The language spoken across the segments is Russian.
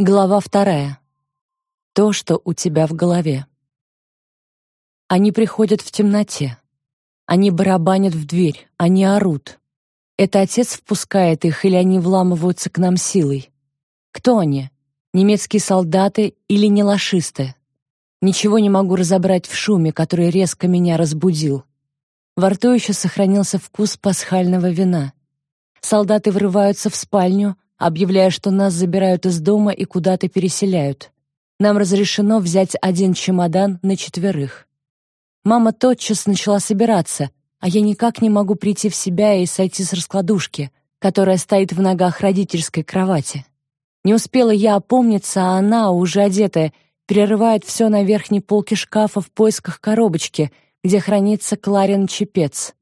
Глава вторая. То, что у тебя в голове. Они приходят в темноте. Они барабанят в дверь, они орут. Это отец впускает их или они вламываются к нам силой? Кто они? Немецкие солдаты или не лашисты? Ничего не могу разобрать в шуме, который резко меня разбудил. Во рту еще сохранился вкус пасхального вина. Солдаты врываются в спальню, объявляя, что нас забирают из дома и куда-то переселяют. Нам разрешено взять один чемодан на четверых. Мама тотчас начала собираться, а я никак не могу прийти в себя и сойти с раскладушки, которая стоит в ногах родительской кровати. Не успела я опомниться, а она, уже одетая, перерывает все на верхней полке шкафа в поисках коробочки, где хранится Кларин чепец.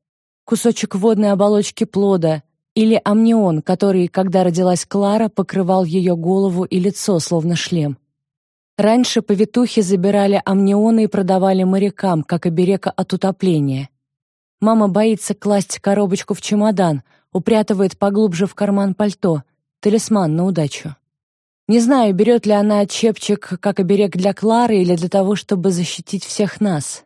Кусочек водной оболочки плода, или амнион, который, когда родилась Клара, покрывал ее голову и лицо, словно шлем. Раньше повитухи забирали амнионы и продавали морякам, как оберега от утопления. Мама боится класть коробочку в чемодан, упрятывает поглубже в карман пальто, талисман на удачу. Не знаю, берет ли она чепчик как оберег для Клары или для того, чтобы защитить всех нас.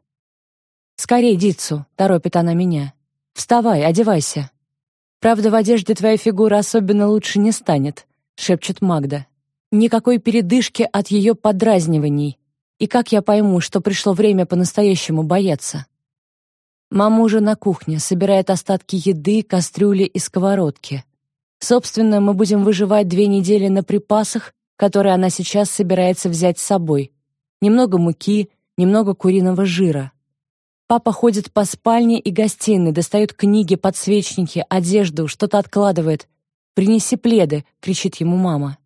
«Скорей, Дицу!» — торопит она меня. «Вставай, одевайся!» Правда, в одежде твоя фигура особенно лучше не станет, шепчет Магда. Никакой передышки от ее подразниваний. И как я пойму, что пришло время по-настоящему бояться? Мама уже на кухне, собирает остатки еды, кастрюли и сковородки. Собственно, мы будем выживать две недели на припасах, которые она сейчас собирается взять с собой. Немного муки, немного куриного жира. Папа ходит по спальне и гостиной, достает книги, подсвечники, одежду, что-то откладывает. «Принеси пледы!» — кричит ему мама.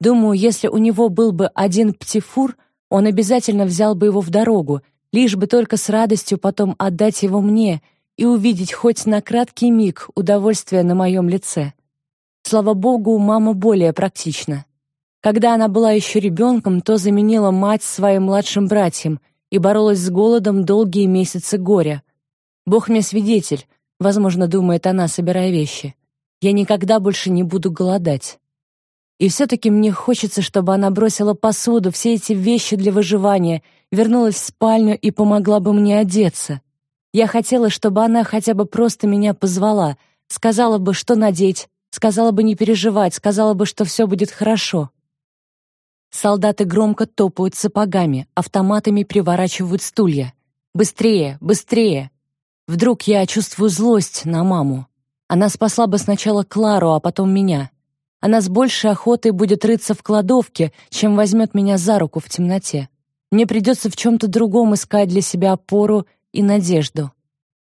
Думаю, если у него был бы один птифур, он обязательно взял бы его в дорогу, лишь бы только с радостью потом отдать его мне и увидеть хоть на краткий миг удовольствие на моем лице. Слава богу, мама более практична. Когда она была еще ребенком, то заменила мать своим младшим братьям, и боролась с голодом долгие месяцы горя. Бог мне свидетель, возможно, думает она, собирая вещи. Я никогда больше не буду голодать. И все-таки мне хочется, чтобы она бросила посуду, все эти вещи для выживания, вернулась в спальню и помогла бы мне одеться. Я хотела, чтобы она хотя бы просто меня позвала, сказала бы, что надеть, сказала бы не переживать, сказала бы, что все будет хорошо. Солдаты громко топают сапогами, автоматами приворачивают стулья. Быстрее, быстрее. Вдруг я чувствую злость на маму. Она спасла бы сначала Клару, а потом меня. Она с большей охотой будет рыться в кладовке, чем возьмет меня за руку в темноте. Мне придется в чем-то другом искать для себя опору и надежду.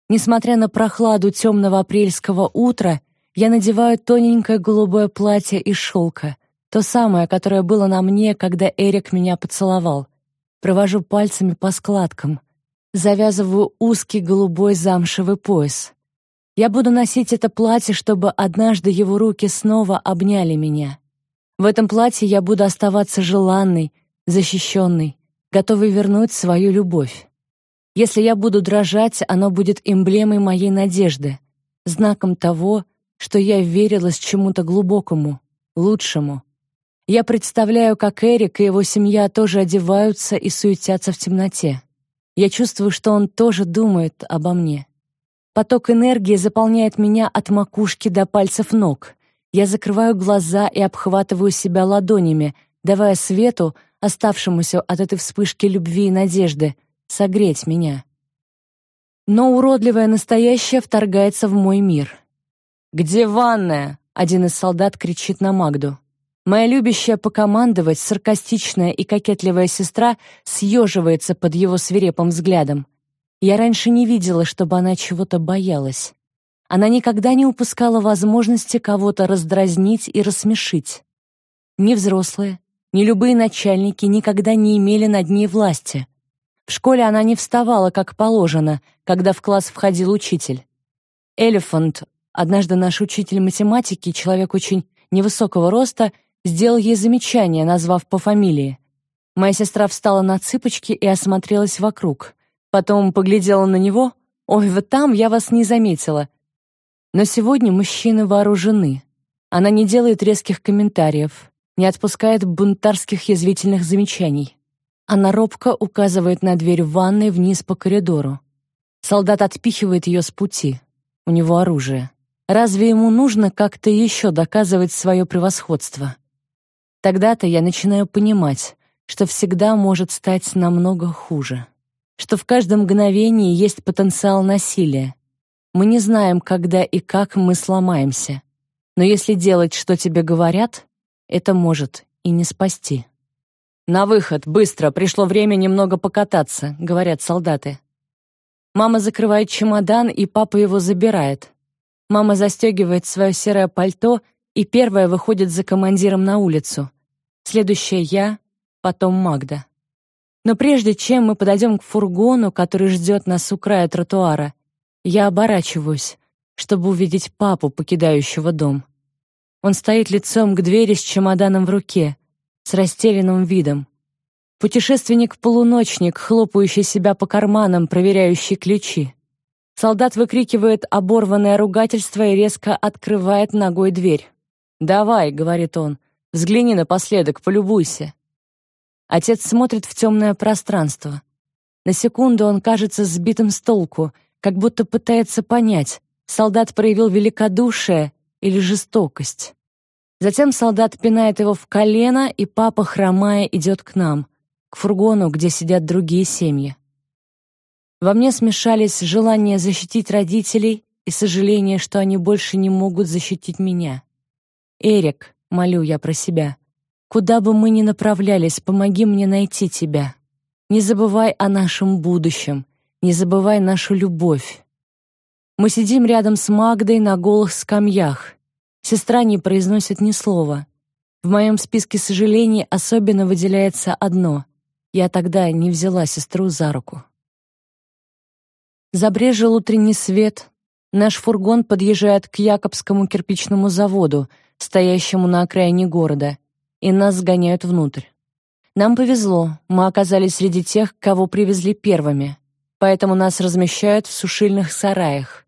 Несмотря на прохладу темного апрельского утра, я надеваю тоненькое голубое платье из шелка — то самое, которое было на мне, когда Эрик меня поцеловал. Провожу пальцами по складкам. Завязываю узкий голубой замшевый пояс. Я буду носить это платье, чтобы однажды его руки снова обняли меня. В этом платье я буду оставаться желанной, защищенной, готовой вернуть свою любовь. Если я буду дрожать, оно будет эмблемой моей надежды, знаком того, что я верилась чему-то глубокому, лучшему. Я представляю, как Эрик и его семья тоже одеваются и суетятся в темноте. Я чувствую, что он тоже думает обо мне. Поток энергии заполняет меня от макушки до пальцев ног. Я закрываю глаза и обхватываю себя ладонями, давая свету, оставшемуся от этой вспышки любви и надежды, согреть меня. Но уродливое настоящее вторгается в мой мир. «Где ванная?» — один из солдат кричит на Магду. Моя любящая покомандовать, саркастичная и кокетливая сестра съеживается под его свирепым взглядом. Я раньше не видела, чтобы она чего-то боялась. Она никогда не упускала возможности кого-то раздразнить и рассмешить. Ни взрослые, ни любые начальники никогда не имели над ней власти. В школе она не вставала, как положено, когда в класс входил учитель. Элефант, однажды наш учитель математики, человек очень невысокого роста, сделал ей замечание, назвав по фамилии. Моя сестра встала на цыпочки и осмотрелась вокруг. Потом поглядела на него. «Ой, вот там я вас не заметила». Но сегодня мужчины вооружены. Она не делает резких комментариев, не отпускает бунтарских язвительных замечаний. Она робко указывает на дверь в ванной вниз по коридору. Солдат отпихивает ее с пути. У него оружие. Разве ему нужно как-то еще доказывать свое превосходство? Тогда-то я начинаю понимать, что всегда может стать намного хуже. Что в каждом мгновении есть потенциал насилия. Мы не знаем, когда и как мы сломаемся. Но если делать, что тебе говорят, это может и не спасти. «На выход, быстро, пришло время немного покататься», — говорят солдаты. Мама закрывает чемодан, и папа его забирает. Мама застегивает свое серое пальто и первая выходит за командиром на улицу. Следующая я, потом Магда. Но прежде чем мы подойдем к фургону, который ждет нас у края тротуара, я оборачиваюсь, чтобы увидеть папу, покидающего дом. Он стоит лицом к двери с чемоданом в руке, с растерянным видом. Путешественник-полуночник, хлопающий себя по карманам, проверяющий ключи. Солдат выкрикивает оборванное ругательство и резко открывает ногой дверь. «Давай», — говорит он, — «взгляни напоследок, полюбуйся». Отец смотрит в темное пространство. На секунду он кажется сбитым с толку, как будто пытается понять, солдат проявил великодушие или жестокость. Затем солдат пинает его в колено, и папа, хромая, идет к нам, к фургону, где сидят другие семьи. Во мне смешались желание защитить родителей и сожаление, что они больше не могут защитить меня. «Эрик», — молю я про себя, — «куда бы мы ни направлялись, помоги мне найти тебя. Не забывай о нашем будущем, не забывай нашу любовь». Мы сидим рядом с Магдой на голых скамьях. Сестра не произносит ни слова. В моем списке сожалений особенно выделяется одно. Я тогда не взяла сестру за руку. Забрежил утренний свет. Наш фургон подъезжает к Якобскому кирпичному заводу, стоящему на окраине города, и нас сгоняют внутрь. Нам повезло, мы оказались среди тех, кого привезли первыми, поэтому нас размещают в сушильных сараях.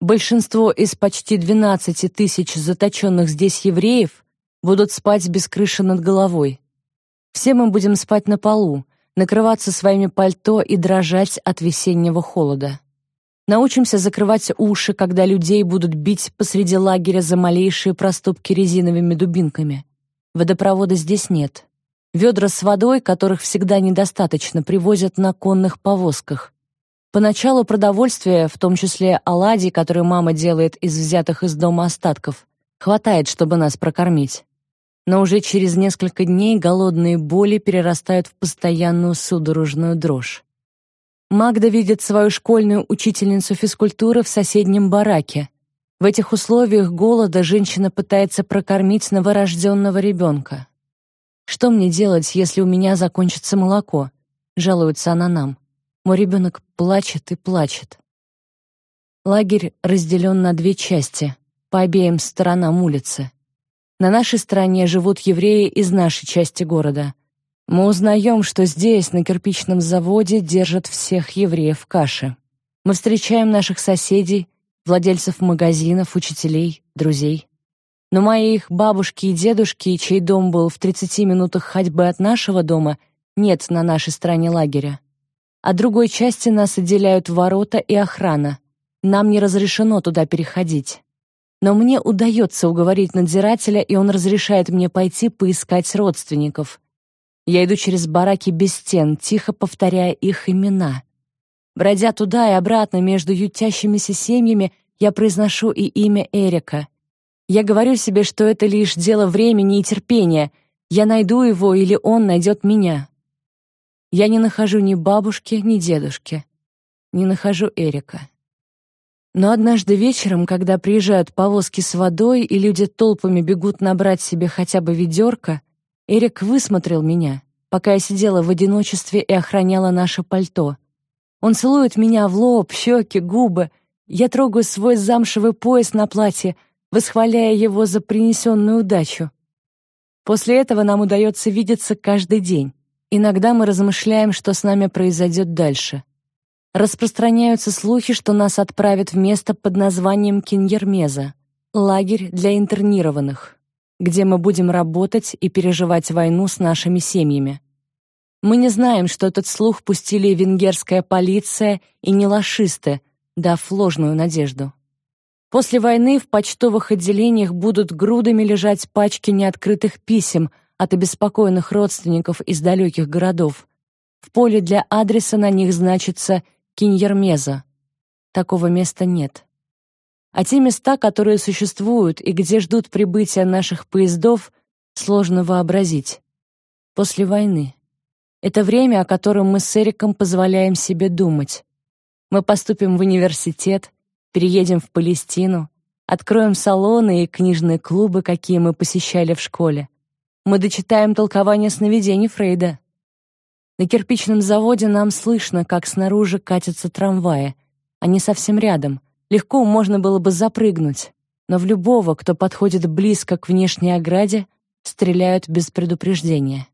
Большинство из почти 12 тысяч заточенных здесь евреев будут спать без крыши над головой. Все мы будем спать на полу, накрываться своими пальто и дрожать от весеннего холода. Научимся закрывать уши, когда людей будут бить посреди лагеря за малейшие проступки резиновыми дубинками. Водопровода здесь нет. Ведра с водой, которых всегда недостаточно, привозят на конных повозках. Поначалу продовольствия, в том числе оладьи, которые мама делает из взятых из дома остатков, хватает, чтобы нас прокормить. Но уже через несколько дней голодные боли перерастают в постоянную судорожную дрожь. Магда видит свою школьную учительницу физкультуры в соседнем бараке. В этих условиях голода женщина пытается прокормить новорожденного ребенка. «Что мне делать, если у меня закончится молоко?» — жалуется она нам. Мой ребенок плачет и плачет. Лагерь разделен на две части, по обеим сторонам улицы. На нашей стороне живут евреи из нашей части города. Мы узнаем, что здесь, на кирпичном заводе, держат всех евреев в каше. Мы встречаем наших соседей, владельцев магазинов, учителей, друзей. Но моих бабушки и дедушки, чей дом был в 30 минутах ходьбы от нашего дома, нет на нашей стороне лагеря а другой части нас отделяют ворота и охрана. Нам не разрешено туда переходить. Но мне удается уговорить надзирателя, и он разрешает мне пойти поискать родственников. Я иду через бараки без стен, тихо повторяя их имена. Бродя туда и обратно между ютящимися семьями, я произношу и имя Эрика. Я говорю себе, что это лишь дело времени и терпения. Я найду его или он найдет меня. Я не нахожу ни бабушки, ни дедушки. Не нахожу Эрика. Но однажды вечером, когда приезжают повозки с водой и люди толпами бегут набрать себе хотя бы ведерко, Эрик высмотрел меня, пока я сидела в одиночестве и охраняла наше пальто. Он целует меня в лоб, щеки, губы. Я трогаю свой замшевый пояс на платье, восхваляя его за принесенную удачу. После этого нам удается видеться каждый день. Иногда мы размышляем, что с нами произойдет дальше. Распространяются слухи, что нас отправят в место под названием Киньермеза — лагерь для интернированных. Где мы будем работать и переживать войну с нашими семьями. Мы не знаем, что этот слух пустили венгерская полиция и нелашисты, дав ложную надежду. После войны в почтовых отделениях будут грудами лежать пачки неоткрытых писем от обеспокоенных родственников из далеких городов. В поле для адреса на них значится Киньермеза. Такого места нет. А те места, которые существуют и где ждут прибытия наших поездов, сложно вообразить. После войны. Это время, о котором мы с Эриком позволяем себе думать. Мы поступим в университет, переедем в Палестину, откроем салоны и книжные клубы, какие мы посещали в школе. Мы дочитаем толкование сновидений Фрейда. На кирпичном заводе нам слышно, как снаружи катятся трамваи. Они совсем рядом. Легко можно было бы запрыгнуть. Но в любого, кто подходит близко к внешней ограде, стреляют без предупреждения.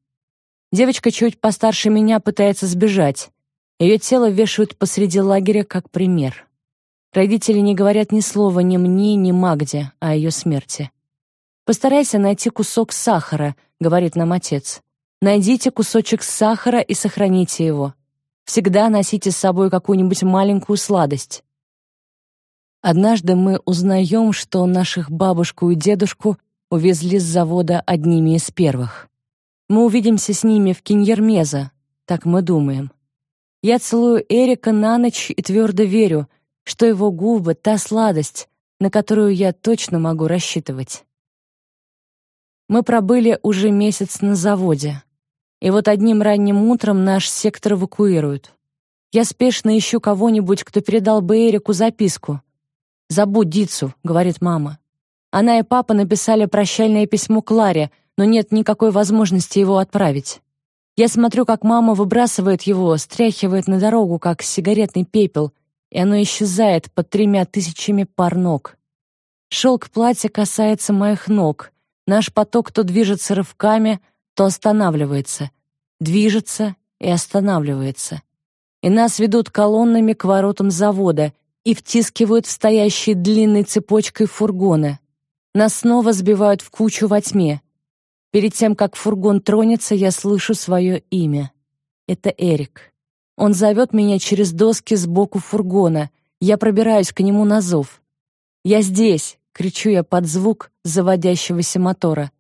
Девочка чуть постарше меня пытается сбежать. Ее тело вешают посреди лагеря как пример. Родители не говорят ни слова ни мне, ни Магде о ее смерти. «Постарайся найти кусок сахара», — говорит нам отец. «Найдите кусочек сахара и сохраните его. Всегда носите с собой какую-нибудь маленькую сладость». Однажды мы узнаем, что наших бабушку и дедушку увезли с завода одними из первых. Мы увидимся с ними в Киньермеза, так мы думаем. Я целую Эрика на ночь и твердо верю, что его губы — та сладость, на которую я точно могу рассчитывать. Мы пробыли уже месяц на заводе, и вот одним ранним утром наш сектор эвакуируют. Я спешно ищу кого-нибудь, кто передал бы Эрику записку. «Забудь Дицу», — говорит мама. Она и папа написали прощальное письмо Кларе — но нет никакой возможности его отправить. Я смотрю, как мама выбрасывает его, стряхивает на дорогу, как сигаретный пепел, и оно исчезает под тремя тысячами пар ног. Шелк платья касается моих ног. Наш поток то движется рывками, то останавливается. Движется и останавливается. И нас ведут колоннами к воротам завода и втискивают в стоящие длинной цепочкой фургоны. Нас снова сбивают в кучу во тьме. Перед тем, как фургон тронется, я слышу свое имя. Это Эрик. Он зовет меня через доски сбоку фургона. Я пробираюсь к нему на зов. «Я здесь!» — кричу я под звук заводящегося мотора.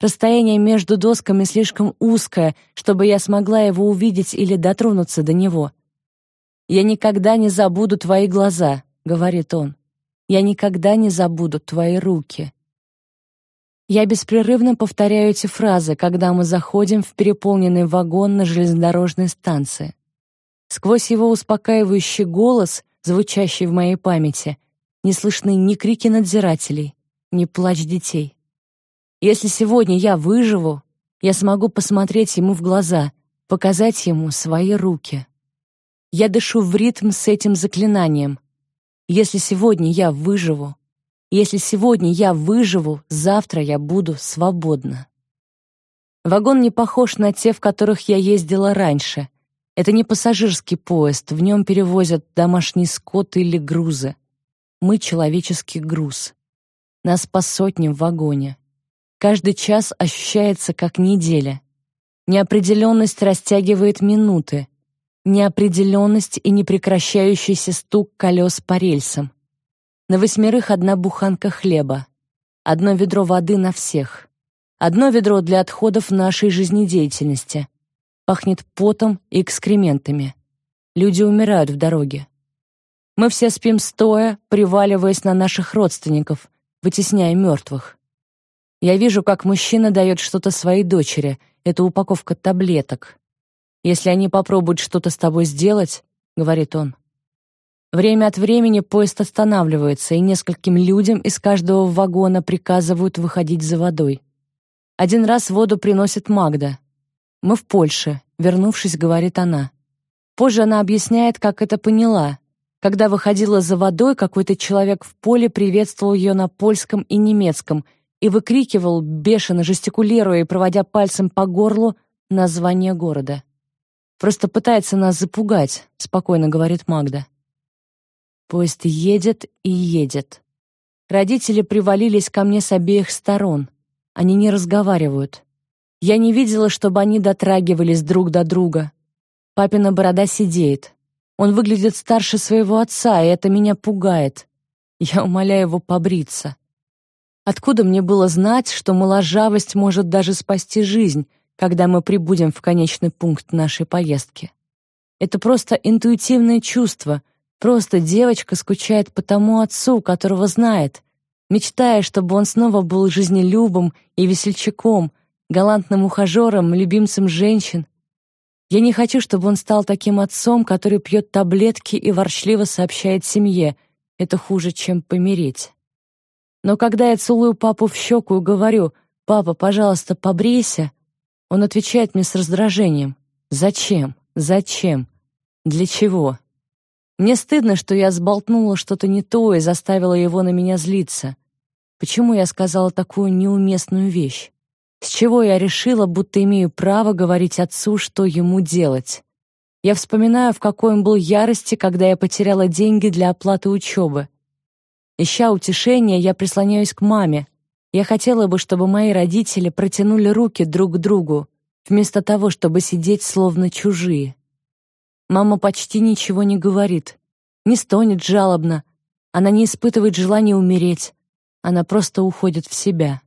Расстояние между досками слишком узкое, чтобы я смогла его увидеть или дотронуться до него. «Я никогда не забуду твои глаза», — говорит он. «Я никогда не забуду твои руки». Я беспрерывно повторяю эти фразы, когда мы заходим в переполненный вагон на железнодорожной станции. Сквозь его успокаивающий голос, звучащий в моей памяти, не слышны ни крики надзирателей, ни плач детей. Если сегодня я выживу, я смогу посмотреть ему в глаза, показать ему свои руки. Я дышу в ритм с этим заклинанием. Если сегодня я выживу, если сегодня я выживу, завтра я буду свободна. Вагон не похож на те, в которых я ездила раньше. Это не пассажирский поезд, в нем перевозят домашний скот или грузы. Мы — человеческий груз. Нас по сотням в вагоне. Каждый час ощущается как неделя. Неопределенность растягивает минуты. Неопределенность и непрекращающийся стук колес по рельсам. На восьмерых одна буханка хлеба. Одно ведро воды на всех. Одно ведро для отходов нашей жизнедеятельности. Пахнет потом и экскрементами. Люди умирают в дороге. Мы все спим стоя, приваливаясь на наших родственников, вытесняя мертвых. Я вижу, как мужчина дает что-то своей дочери. Это упаковка таблеток. Если они попробуют что-то с тобой сделать, говорит он, Время от времени поезд останавливается, и нескольким людям из каждого вагона приказывают выходить за водой. Один раз воду приносит Магда. «Мы в Польше», — вернувшись, говорит она. Позже она объясняет, как это поняла. Когда выходила за водой, какой-то человек в поле приветствовал ее на польском и немецком и выкрикивал, бешено жестикулируя и проводя пальцем по горлу, название города. «Просто пытается нас запугать», — спокойно говорит Магда. Поезд едет и едет. Родители привалились ко мне с обеих сторон. Они не разговаривают. Я не видела, чтобы они дотрагивались друг до друга. Папина борода сидеет. Он выглядит старше своего отца, и это меня пугает. Я умоляю его побриться. Откуда мне было знать, что моложавость может даже спасти жизнь, когда мы прибудем в конечный пункт нашей поездки? Это просто интуитивное чувство, просто девочка скучает по тому отцу, которого знает, мечтая, чтобы он снова был жизнелюбым и весельчаком, галантным ухажером, любимцем женщин. Я не хочу, чтобы он стал таким отцом, который пьет таблетки и ворчливо сообщает семье. Это хуже, чем помереть. Но когда я целую папу в щеку и говорю «Папа, пожалуйста, побрейся», он отвечает мне с раздражением «Зачем? Зачем? Для чего?» Мне стыдно, что я сболтнула что-то не то и заставила его на меня злиться. Почему я сказала такую неуместную вещь? С чего я решила, будто имею право говорить отцу, что ему делать? Я вспоминаю, в какой он был ярости, когда я потеряла деньги для оплаты учебы. Ища утешения, я прислоняюсь к маме. Я хотела бы, чтобы мои родители протянули руки друг к другу, вместо того, чтобы сидеть словно чужие. Мама почти ничего не говорит, не стонет жалобно. Она не испытывает желания умереть. Она просто уходит в себя.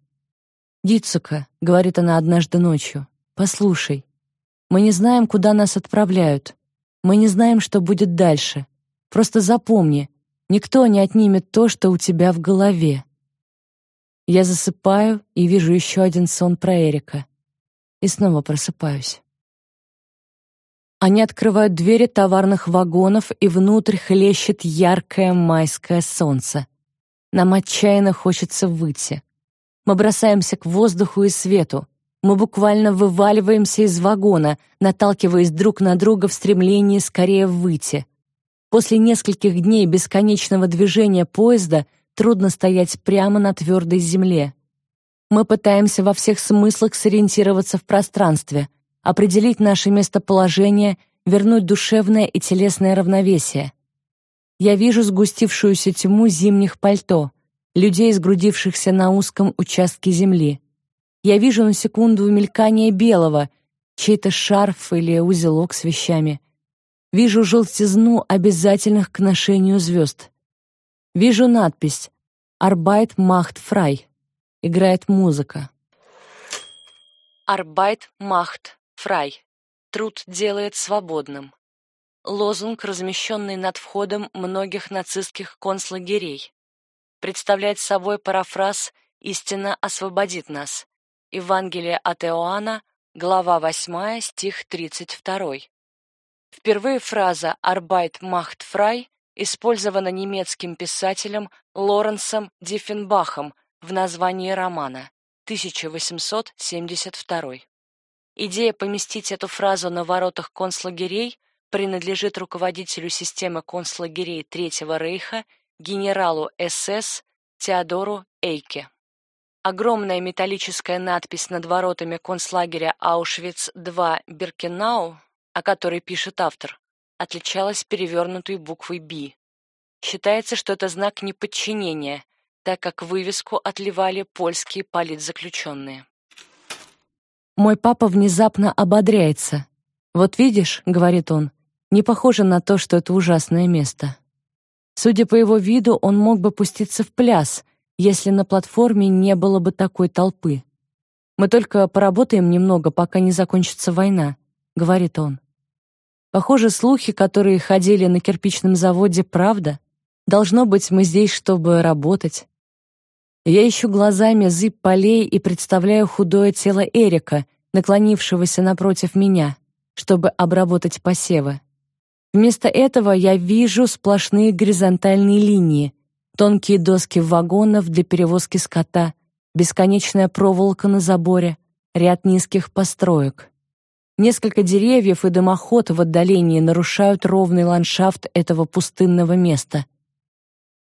«Дицука», — говорит она однажды ночью, — «послушай, мы не знаем, куда нас отправляют. Мы не знаем, что будет дальше. Просто запомни, никто не отнимет то, что у тебя в голове». Я засыпаю и вижу еще один сон про Эрика. И снова просыпаюсь. Они открывают двери товарных вагонов, и внутрь хлещет яркое майское солнце. Нам отчаянно хочется выйти. Мы бросаемся к воздуху и свету. Мы буквально вываливаемся из вагона, наталкиваясь друг на друга в стремлении скорее выйти. После нескольких дней бесконечного движения поезда трудно стоять прямо на твердой земле. Мы пытаемся во всех смыслах сориентироваться в пространстве, определить наше местоположение, вернуть душевное и телесное равновесие. Я вижу сгустившуюся тьму зимних пальто — людей, сгрудившихся на узком участке земли. Я вижу на секунду мелькание белого, чей-то шарф или узелок с вещами. Вижу желтизну обязательных к ношению звезд. Вижу надпись «Arbeit macht frei». Играет музыка. «Arbeit macht frei». Труд делает свободным. Лозунг, размещенный над входом многих нацистских концлагерей представляет собой парафраз «Истина освободит нас». Евангелие от Иоанна, глава 8, стих 32. Впервые фраза «Arbeit macht frei» использована немецким писателем Лоренсом Диффенбахом в названии романа 1872. Идея поместить эту фразу на воротах концлагерей принадлежит руководителю системы концлагерей Третьего Рейха генералу СС Теодору Эйке. Огромная металлическая надпись над воротами концлагеря Аушвиц-2 Биркенау, о которой пишет автор, отличалась перевернутой буквой «Б». Считается, что это знак неподчинения, так как вывеску отливали польские политзаключенные. Мой папа внезапно ободряется. «Вот видишь», — говорит он, — «не похоже на то, что это ужасное место». Судя по его виду, он мог бы пуститься в пляс, если на платформе не было бы такой толпы. «Мы только поработаем немного, пока не закончится война», — говорит он. Похоже, слухи, которые ходили на кирпичном заводе, правда. Должно быть, мы здесь, чтобы работать. Я ищу глазами зыб полей и представляю худое тело Эрика, наклонившегося напротив меня, чтобы обработать посевы. Вместо этого я вижу сплошные горизонтальные линии, тонкие доски вагонов для перевозки скота, бесконечная проволока на заборе, ряд низких построек. Несколько деревьев и дымоход в отдалении нарушают ровный ландшафт этого пустынного места.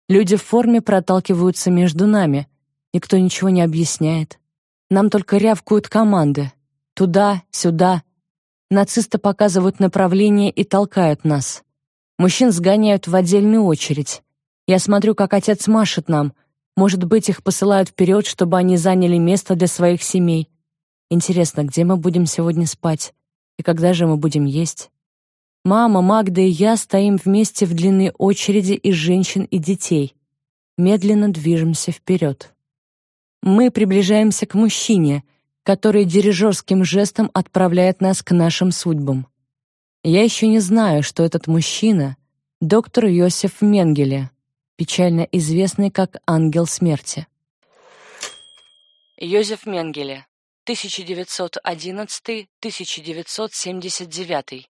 Люди в форме проталкиваются между нами. Никто ничего не объясняет. Нам только рявкают команды. Туда, сюда, Нацисты показывают направление и толкают нас. Мужчин сгоняют в отдельную очередь. Я смотрю, как отец машет нам. Может быть, их посылают вперед, чтобы они заняли место для своих семей. Интересно, где мы будем сегодня спать? И когда же мы будем есть? Мама, Магда и я стоим вместе в длинной очереди из женщин и детей. Медленно движемся вперед. Мы приближаемся к мужчине, который дирижерским жестом отправляет нас к нашим судьбам. Я еще не знаю, что этот мужчина — доктор Йосиф Менгеле, печально известный как «Ангел смерти». Йозеф Менгеле, 1911-1979.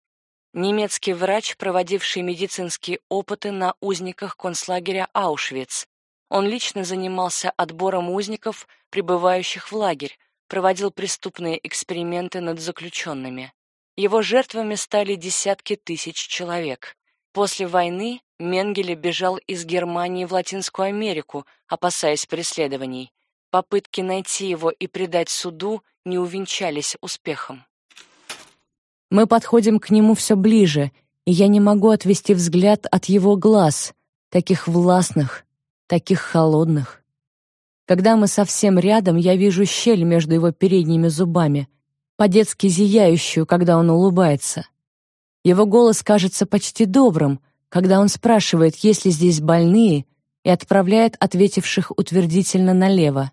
Немецкий врач, проводивший медицинские опыты на узниках концлагеря Аушвиц. Он лично занимался отбором узников, прибывающих в лагерь, проводил преступные эксперименты над заключенными. Его жертвами стали десятки тысяч человек. После войны Менгеле бежал из Германии в Латинскую Америку, опасаясь преследований. Попытки найти его и предать суду не увенчались успехом. Мы подходим к нему все ближе, и я не могу отвести взгляд от его глаз, таких властных, таких холодных. Когда мы совсем рядом, я вижу щель между его передними зубами, по-детски зияющую, когда он улыбается. Его голос кажется почти добрым, когда он спрашивает, есть ли здесь больные, и отправляет ответивших утвердительно налево.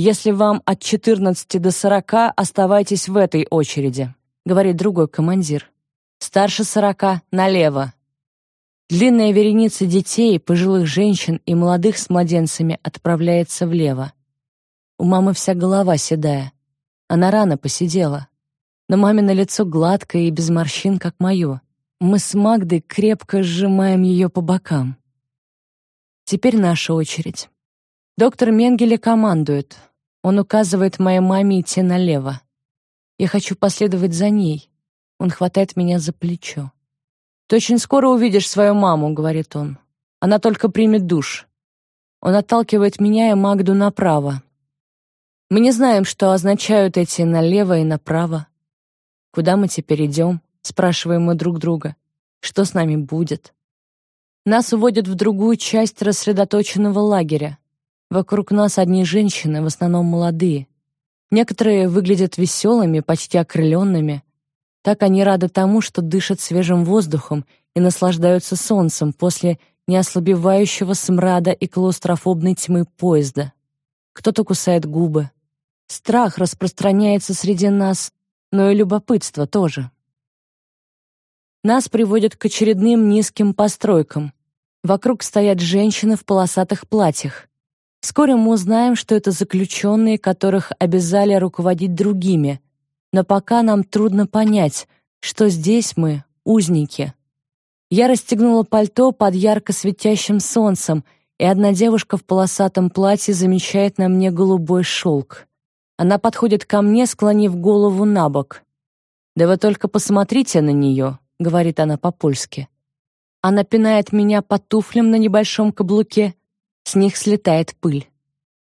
«Если вам от 14 до 40, оставайтесь в этой очереди», — говорит другой командир. «Старше 40 — налево». Длинная вереница детей, пожилых женщин и молодых с младенцами отправляется влево. У мамы вся голова седая. Она рано посидела. Но мамино лицо гладкое и без морщин, как мое. Мы с Магдой крепко сжимаем ее по бокам. Теперь наша очередь. Доктор Менгеле командует. Он указывает моей маме идти налево. Я хочу последовать за ней. Он хватает меня за плечо. «Ты очень скоро увидишь свою маму», — говорит он. «Она только примет душ». Он отталкивает меня и Магду направо. Мы не знаем, что означают эти налево и направо. Куда мы теперь идем? Спрашиваем мы друг друга. Что с нами будет? Нас уводят в другую часть рассредоточенного лагеря. Вокруг нас одни женщины, в основном молодые. Некоторые выглядят веселыми, почти окрыленными. Так они рады тому, что дышат свежим воздухом и наслаждаются солнцем после неослабевающего смрада и клаустрофобной тьмы поезда. Кто-то кусает губы, Страх распространяется среди нас, но и любопытство тоже. Нас приводят к очередным низким постройкам. Вокруг стоят женщины в полосатых платьях. Вскоре мы узнаем, что это заключенные, которых обязали руководить другими. Но пока нам трудно понять, что здесь мы — узники. Я расстегнула пальто под ярко светящим солнцем, и одна девушка в полосатом платье замечает на мне голубой шелк. Она подходит ко мне, склонив голову на бок. «Да вы только посмотрите на нее», — говорит она по-польски. Она пинает меня по туфлям на небольшом каблуке. С них слетает пыль.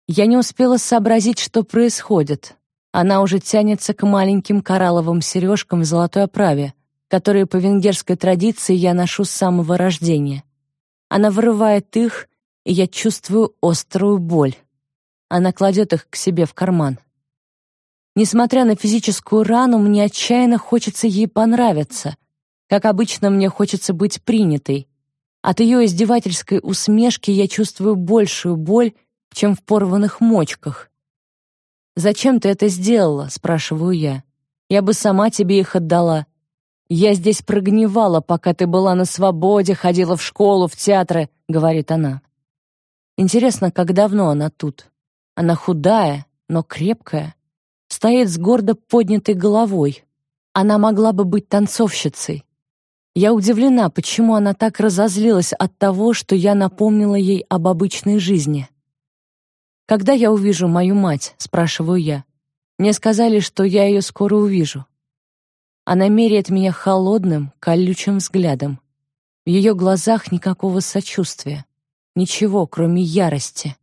Я не успела сообразить, что происходит. Она уже тянется к маленьким коралловым сережкам в золотой оправе, которые по венгерской традиции я ношу с самого рождения. Она вырывает их, и я чувствую острую боль. Она кладет их к себе в карман. Несмотря на физическую рану, мне отчаянно хочется ей понравиться. Как обычно, мне хочется быть принятой. От ее издевательской усмешки я чувствую большую боль, чем в порванных мочках. «Зачем ты это сделала?» — спрашиваю я. «Я бы сама тебе их отдала. Я здесь прогнивала, пока ты была на свободе, ходила в школу, в театры», — говорит она. Интересно, как давно она тут? Она худая, но крепкая стоит с гордо поднятой головой. Она могла бы быть танцовщицей. Я удивлена, почему она так разозлилась от того, что я напомнила ей об обычной жизни. «Когда я увижу мою мать?» — спрашиваю я. Мне сказали, что я ее скоро увижу. Она меряет меня холодным, колючим взглядом. В ее глазах никакого сочувствия. Ничего, кроме ярости.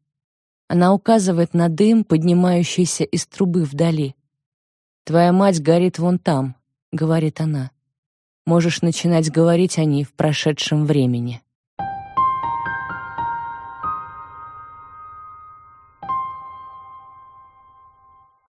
Она указывает на дым, поднимающийся из трубы вдали. «Твоя мать горит вон там», — говорит она. «Можешь начинать говорить о ней в прошедшем времени».